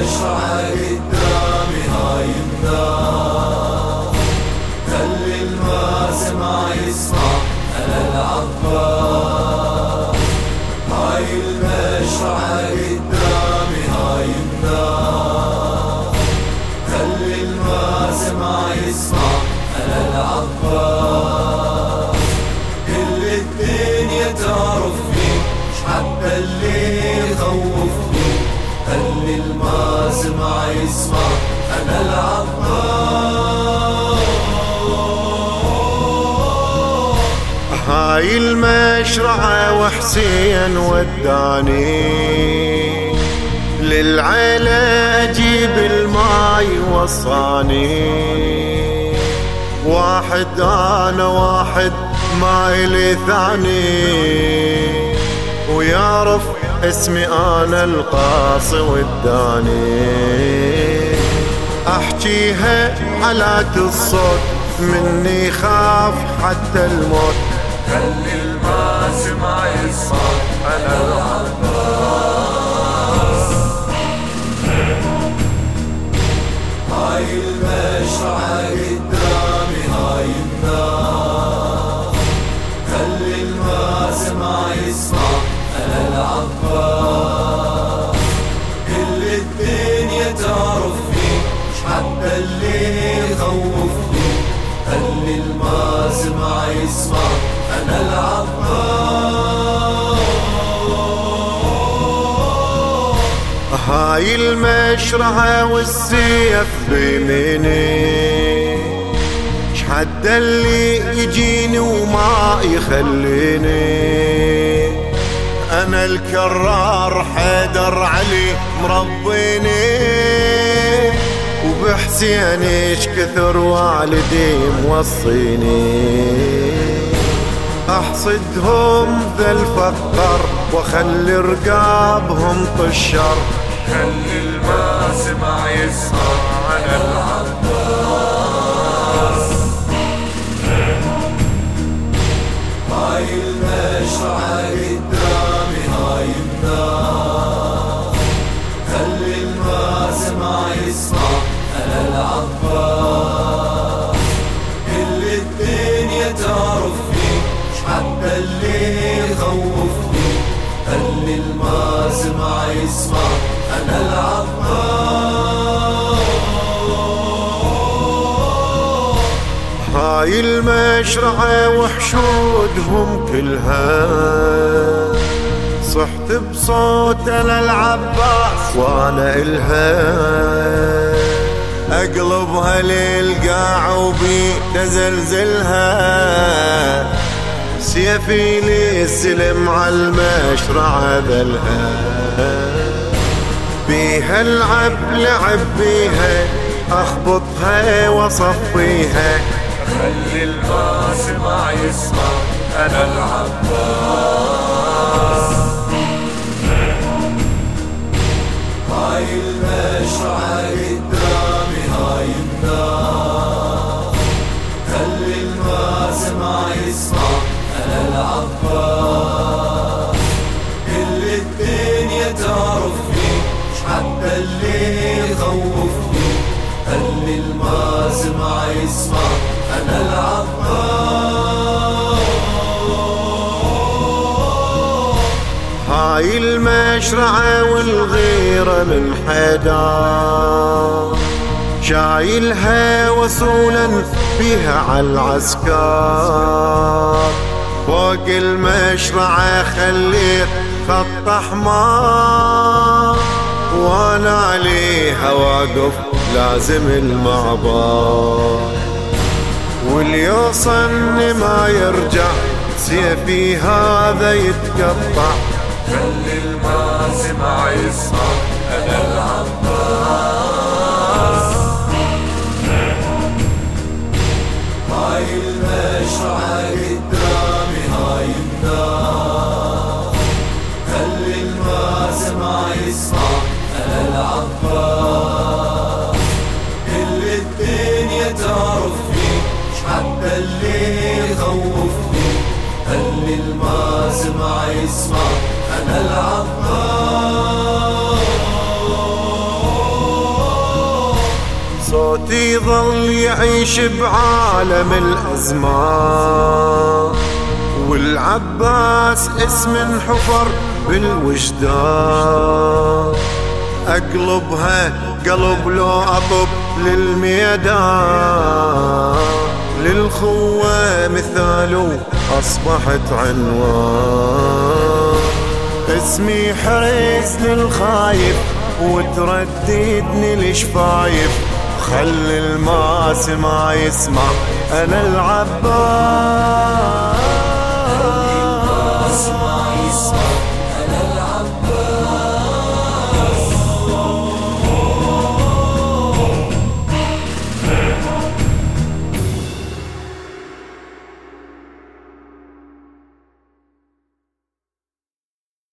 تشرح قدامي هاي النار خلي الما سمع يسمع أنا العباس هاي المشرح قدامي هاي النار خلي الما سمع يسمع أنا العباس هاي المشرعة وحسين وداني. للعيلة أجيب الماي وصاني. واحد أنا واحد ما إلي ثاني ويعرف اسمي أنا القاصي والداني. أحكيها على الصوت مني خاف حتى الموت. خلي الماس ما يسمع أنا العباس هاي المشرعة والسيف بيميني شحد اللي يجيني وما يخليني. أنا الكرار حيدر علي مربيني. وبحسين إيش كثر والدي موصيني. أحصدهم ذا الفقر واخلي رقابهم طشر. خلي الماس ما يسمع أنا هاي المشرعة وحشودهم كلها. صحت بصوت أنا العباس وأنا إلها. أقلبها للقاع وبي تزلزلها سيفي لي السلم على المشرعة ذلها. بيها العب لعب بيها أخبطها واصفيها خلي الماس ما يسمع أنا العباس. هاي المشرعة قدامي هاي النار خلي الماس ما يسمع أنا العباس. كل الدنيا تعرف فيك حتى اللي يخوفني. خلي الماس ما يسمع أنا العباس هاي المشرعة والغيرة من حدا. شايلها وصولا بها على العسكر. فوق المشرعة خليت خط أحمر. وأنا عليها واقف لازم المعبر. واليوصن ما يرجع سيفي هذا يتقطع. خلي الماس ما يسمع أنا العباس. هاي المشرعة ما يسمع أنا العباس صوتي ظل يعيش بعالم الأزمان. والعباس اسم انحفر بالوجدان. أقلبها قلب لو أطب للميدان. للخوة مثاله أصبحت عنوان. اسمي حريص للخايف وترددني لشفايف خلي الما سمع يسمع أنا العباس.